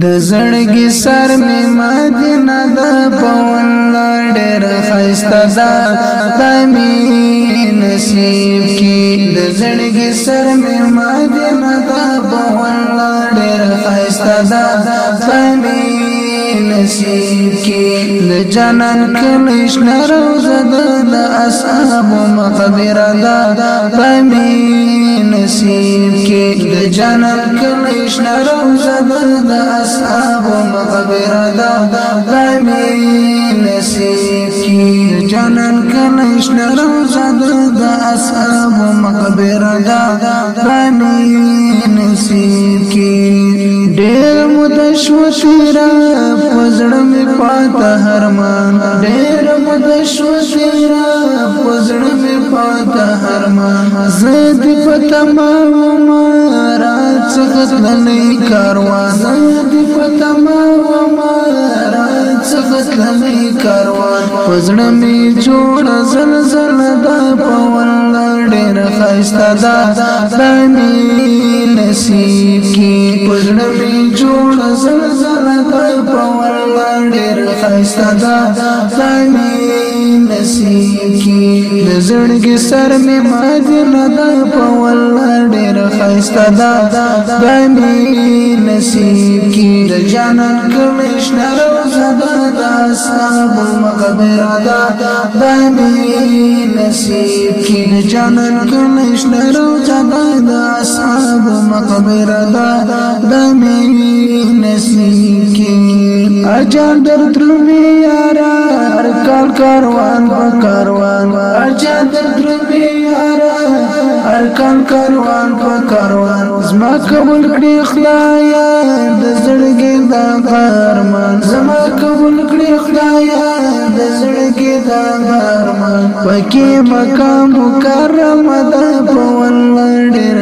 د زړګي سر می مدینه د پون لاندې خسته ده تمی نصیب کی د زړګي سر می مدینه د پون لاندې خسته ده تمی نصیب کی د جنان کلیش نروز ده د اصحاب مقدره ده تمی نصیب کې د جنت کله شنه روزه بل د اصحاب مقبره دا غمي نصیب کې جنت کله شنه روزه بل د اصحاب مقبره دا غمي نصیب کې ډېر مدشو شیرا پزړم پاته هرمان ډېر مدشو شیرا زد پتما و ما را چغت لنی کاروان زد پتما و ما را چغت لنی کاروان پزړه می جوړ زلزل دا پون ډېر خسته دا دانی نصیب کی پزړه می جوړ زلزل دا پون ډېر خسته دا دانی نصیب کی د زړګي سر می مدینه دا په والله ډېر خسته دا د می نصیب کی د جانان کمشنر زدا دا صاحب مقبره دا د می نصیب کی د جانان کمشنر زدا دا صاحب مقبره دا د می نصیب اجان درتلمی یارا هر کال کاروان په کاروان اجان درتلمی یارا هر کال کاروان په کاروان زما قبول کړی خدایا د زړګي دا فرمان زما قبول کړی خدایا د زړګي دا فرمان پکې مقام کرم ده په ولړ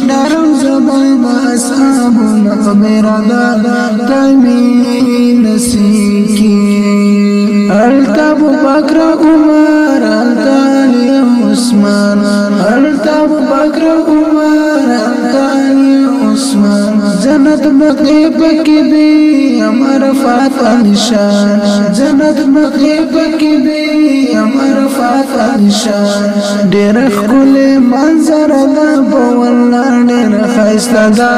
درویش نرم زبان با اصحاب مقبردا تمی نسیکی التا ابو بکر عمر التا علی عثمان التا ابو بکر عمر جنت مغیب کی دی امر فاتا نشان جنت مغیب کی دی امر فاتا نشان ډیر خل منظر دا بولا ډیر خیستا دا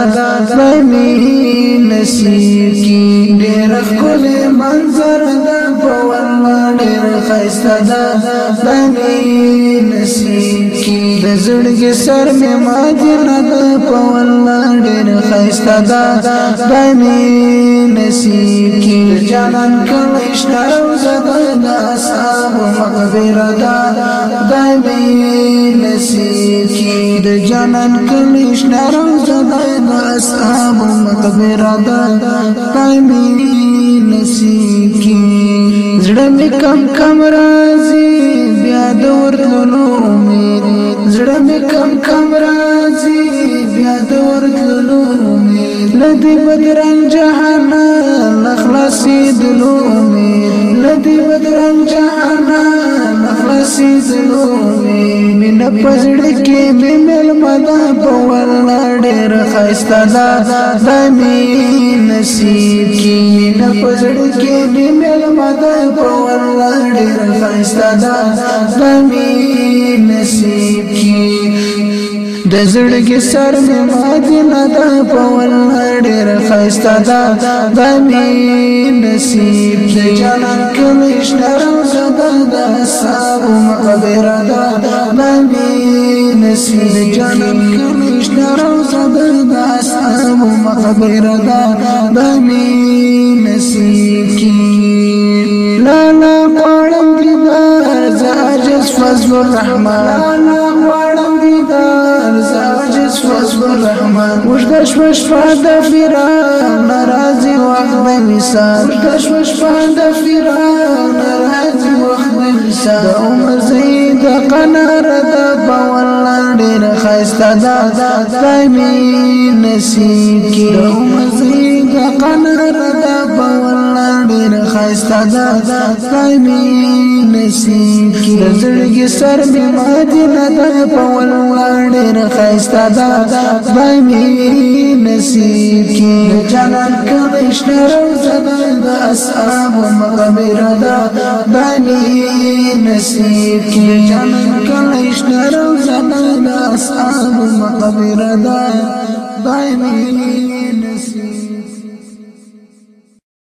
زمي نصیب کی ډیر خل منظر دا بولا ډیر خیستا دا زمي نصیب د زړګي سر مې مدینه د پولا ډېر خسته ده دای مې نصیب کې جانان کله شتاو زبدا صاحب مغفره ده دای مې نصیب کې د جانان کله شتاو زبدا صاحب مغفره ده دای مې نصیب کې زړه مې کم کم راځي بیا د ورتلو کم کم راځي بیا د ورتلو امید لدی بدرنګ جهان نخلصي دلو امید لدی بدرنګ جهان نخلصي دلو امید مینه پزړ کې مې مل مدا په ورنا ډېر خسته دا زمي نصیب کې مینه پزړ کې مې مل مدا په ورنا ډېر خسته دا زمي نصیب کې د زړه کې سر مې مدینه دا په ول ډېر خسته دا د مې نصیب دې جنان کې شر صدا دا صاحب مقبر دا د مې نصیب دې جنان کې شر صدا دا صاحب مقبر دا د مې نصیب کې لا لا پړم دې دا ارزاج فضل الرحمن سوز برحمن مجد شو شفا د فیران ناراضی وخت به مثال مجد شو شفا د فیران ناراضی وخت به مثال د عمر زید قنار د باور ډیر خاسته دا زمي نصیب کی خایستا دا خدای می نصیب کی د زړګي سر می ماجی نه دا پول وړ خایستا دا خدای می نصیب کی جنان کښته روزه د اصحاب مقبره دا خدای می نصیب کی جنان کښته روزه د اصحاب مقبره دا خدای می